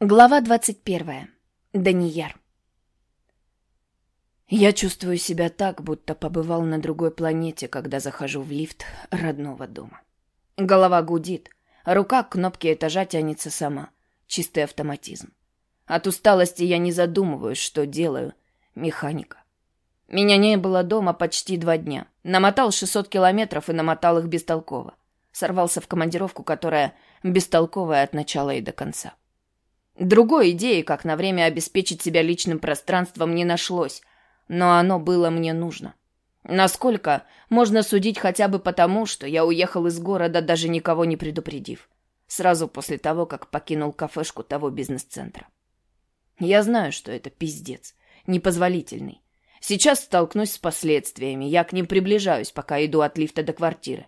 Глава 21. Данияр. Я чувствую себя так, будто побывал на другой планете, когда захожу в лифт родного дома. Голова гудит, рука к кнопке этажа тянется сама. Чистый автоматизм. От усталости я не задумываюсь, что делаю. Механика. Меня не было дома почти два дня. Намотал 600 километров и намотал их бестолково. Сорвался в командировку, которая бестолковая от начала и до конца. Другой идеи, как на время обеспечить себя личным пространством, не нашлось, но оно было мне нужно. Насколько, можно судить хотя бы потому, что я уехал из города, даже никого не предупредив. Сразу после того, как покинул кафешку того бизнес-центра. Я знаю, что это пиздец, непозволительный. Сейчас столкнусь с последствиями, я к ним приближаюсь, пока иду от лифта до квартиры.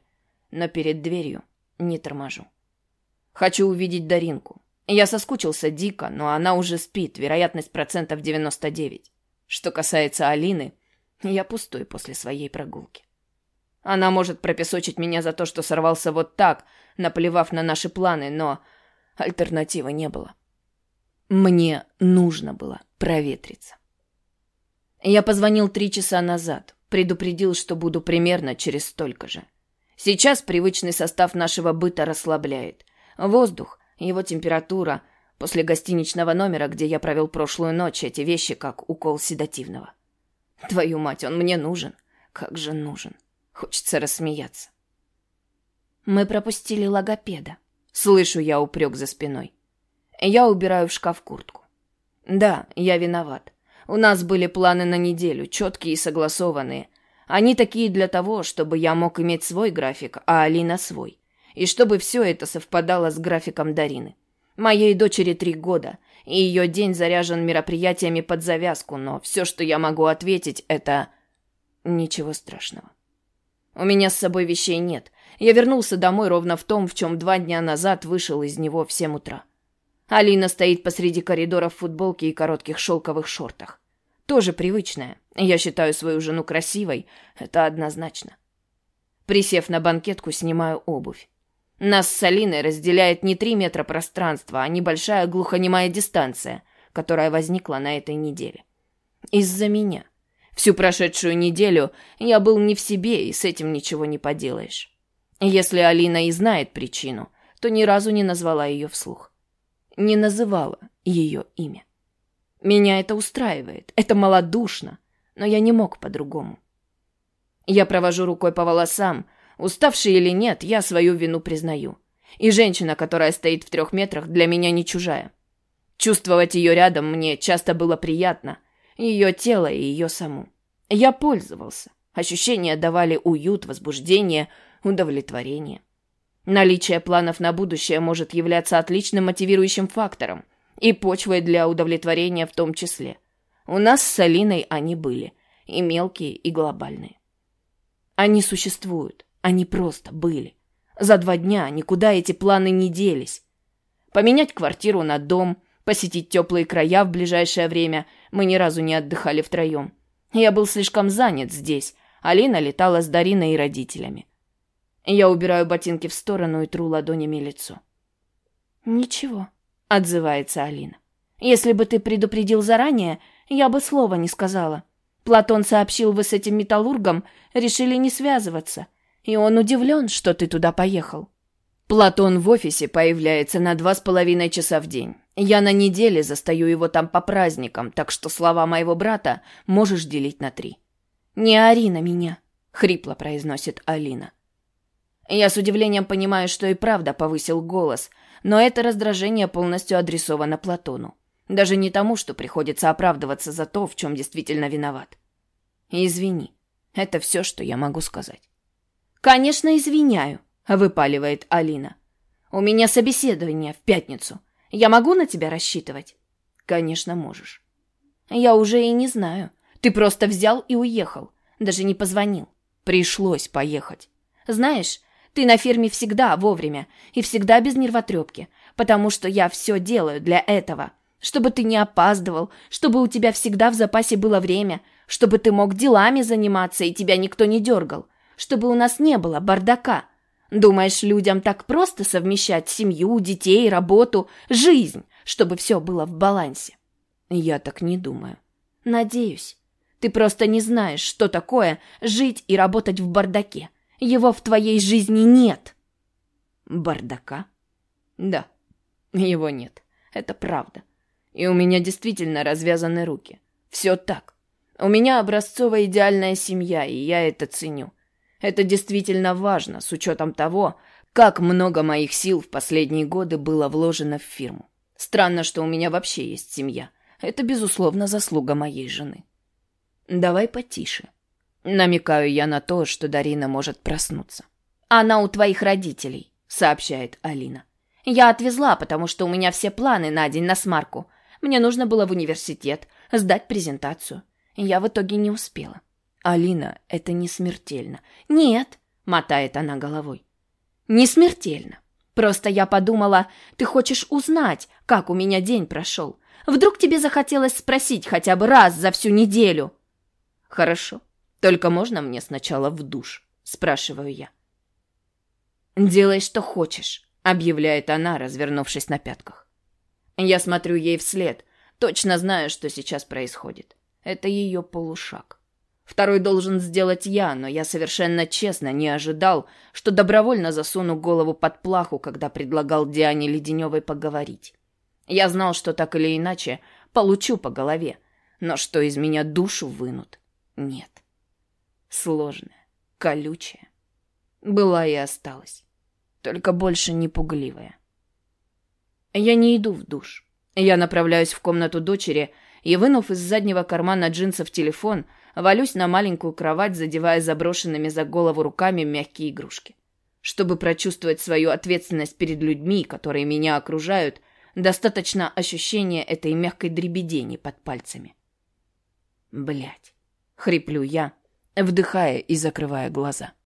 Но перед дверью не торможу. Хочу увидеть Даринку, я соскучился дико, но она уже спит, вероятность процентов 99. Что касается Алины, я пустой после своей прогулки. Она может пропесочить меня за то, что сорвался вот так, наплевав на наши планы, но альтернативы не было. Мне нужно было проветриться. Я позвонил три часа назад, предупредил, что буду примерно через столько же. Сейчас привычный состав нашего быта расслабляет. Воздух, его температура после гостиничного номера, где я провел прошлую ночь, эти вещи как укол седативного. Твою мать, он мне нужен. Как же нужен. Хочется рассмеяться. Мы пропустили логопеда. Слышу я упрек за спиной. Я убираю в шкаф куртку. Да, я виноват. У нас были планы на неделю, четкие и согласованные. Они такие для того, чтобы я мог иметь свой график, а Алина свой и чтобы все это совпадало с графиком Дарины. Моей дочери три года, и ее день заряжен мероприятиями под завязку, но все, что я могу ответить, это... Ничего страшного. У меня с собой вещей нет. Я вернулся домой ровно в том, в чем два дня назад вышел из него в семь утра. Алина стоит посреди коридора в футболке и коротких шелковых шортах. Тоже привычная. Я считаю свою жену красивой, это однозначно. Присев на банкетку, снимаю обувь. Нас с Алиной разделяет не три метра пространства, а небольшая глухонемая дистанция, которая возникла на этой неделе. Из-за меня. Всю прошедшую неделю я был не в себе, и с этим ничего не поделаешь. Если Алина и знает причину, то ни разу не назвала ее вслух. Не называла ее имя. Меня это устраивает, это малодушно, но я не мог по-другому. Я провожу рукой по волосам, Уставший или нет, я свою вину признаю. И женщина, которая стоит в трех метрах, для меня не чужая. Чувствовать ее рядом мне часто было приятно. Ее тело и ее саму. Я пользовался. Ощущения давали уют, возбуждение, удовлетворение. Наличие планов на будущее может являться отличным мотивирующим фактором и почвой для удовлетворения в том числе. У нас с Алиной они были, и мелкие, и глобальные. Они существуют. Они просто были. За два дня никуда эти планы не делись. Поменять квартиру на дом, посетить теплые края в ближайшее время. Мы ни разу не отдыхали втроем. Я был слишком занят здесь. Алина летала с Дариной и родителями. Я убираю ботинки в сторону и тру ладонями лицо. «Ничего», — отзывается Алина. «Если бы ты предупредил заранее, я бы слова не сказала. Платон сообщил, вы с этим металлургом решили не связываться и он удивлен, что ты туда поехал. Платон в офисе появляется на два с половиной часа в день. Я на неделе застаю его там по праздникам, так что слова моего брата можешь делить на три. «Не ори на меня», — хрипло произносит Алина. Я с удивлением понимаю, что и правда повысил голос, но это раздражение полностью адресовано Платону. Даже не тому, что приходится оправдываться за то, в чем действительно виноват. Извини, это все, что я могу сказать. «Конечно, извиняю», — выпаливает Алина. «У меня собеседование в пятницу. Я могу на тебя рассчитывать?» «Конечно, можешь». «Я уже и не знаю. Ты просто взял и уехал. Даже не позвонил. Пришлось поехать. Знаешь, ты на ферме всегда вовремя и всегда без нервотрепки, потому что я все делаю для этого. Чтобы ты не опаздывал, чтобы у тебя всегда в запасе было время, чтобы ты мог делами заниматься и тебя никто не дергал чтобы у нас не было бардака. Думаешь, людям так просто совмещать семью, детей, работу, жизнь, чтобы все было в балансе. Я так не думаю. Надеюсь. Ты просто не знаешь, что такое жить и работать в бардаке. Его в твоей жизни нет. Бардака? Да, его нет. Это правда. И у меня действительно развязаны руки. Все так. У меня образцовая идеальная семья, и я это ценю. Это действительно важно, с учетом того, как много моих сил в последние годы было вложено в фирму. Странно, что у меня вообще есть семья. Это, безусловно, заслуга моей жены. Давай потише. Намекаю я на то, что Дарина может проснуться. Она у твоих родителей, сообщает Алина. Я отвезла, потому что у меня все планы на день на смарку. Мне нужно было в университет, сдать презентацию. Я в итоге не успела. Алина, это не смертельно. Нет, мотает она головой. Не смертельно. Просто я подумала, ты хочешь узнать, как у меня день прошел. Вдруг тебе захотелось спросить хотя бы раз за всю неделю? Хорошо. Только можно мне сначала в душ? Спрашиваю я. Делай, что хочешь, объявляет она, развернувшись на пятках. Я смотрю ей вслед, точно знаю, что сейчас происходит. Это ее полушаг. Второй должен сделать я, но я совершенно честно не ожидал, что добровольно засуну голову под плаху, когда предлагал Диане Леденевой поговорить. Я знал, что так или иначе получу по голове, но что из меня душу вынут, нет. Сложная, колючая. Была и осталась. Только больше не пугливая. Я не иду в душ. Я направляюсь в комнату дочери и, вынув из заднего кармана джинсов телефон, валюсь на маленькую кровать, задевая заброшенными за голову руками мягкие игрушки. Чтобы прочувствовать свою ответственность перед людьми, которые меня окружают, достаточно ощущения этой мягкой дребедени под пальцами. Блять, хриплю я, вдыхая и закрывая глаза.